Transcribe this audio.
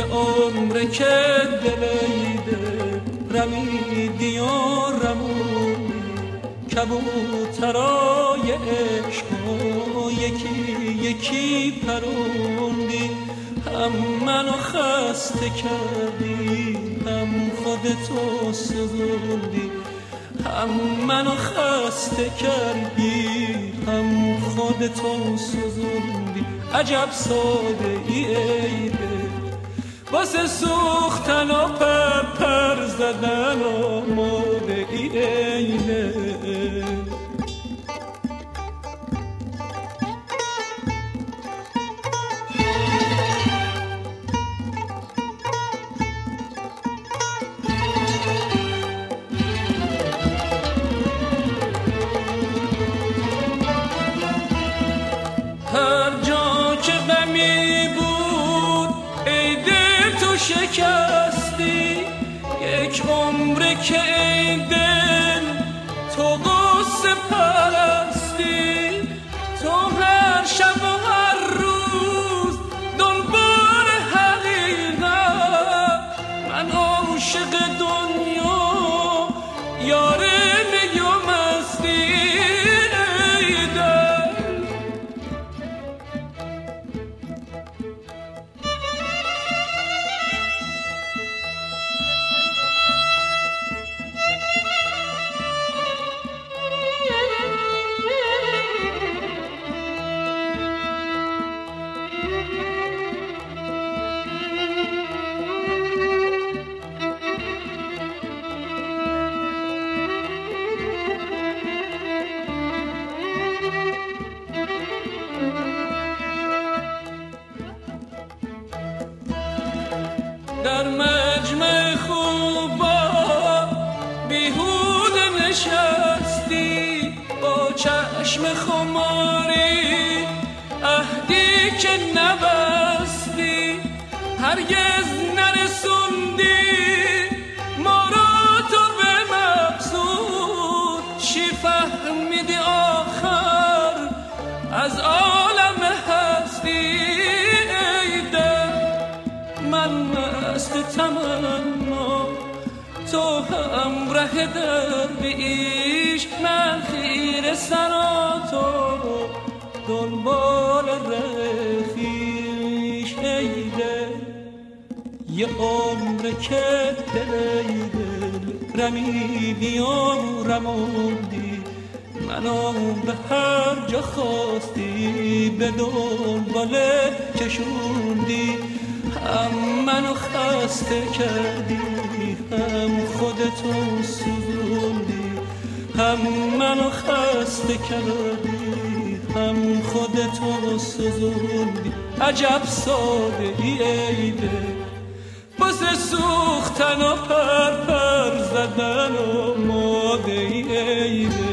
عمر که دلیده رمیدی و رمونی کبوترای عشق یکی یکی پروندی. هم منو خسته کردی هم خودتو سزوندی هم منو خسته کردی هم خودتو سزوندی عجب ساده ای ایده واسه سوختن و پر زدن و موده ای شکستی یک عمره که در مجمع خوبا بیهود نشستی با چشم خماری عهدی که نبستی هرگز مست تمنا تو هم ره درویش من خیر سرا تو دنبال رخیش ای دل یه عمر که دل رمیدی و رموندی منو به هر جا خواستی به دنبالت کشوندی هم منو خسته کردی هم خودتو سوزوندی هم منو خسته کردی هم خودتو سوزوندی. عجب ساده ای ایده واسه سوختن و پر پر زدن و ماده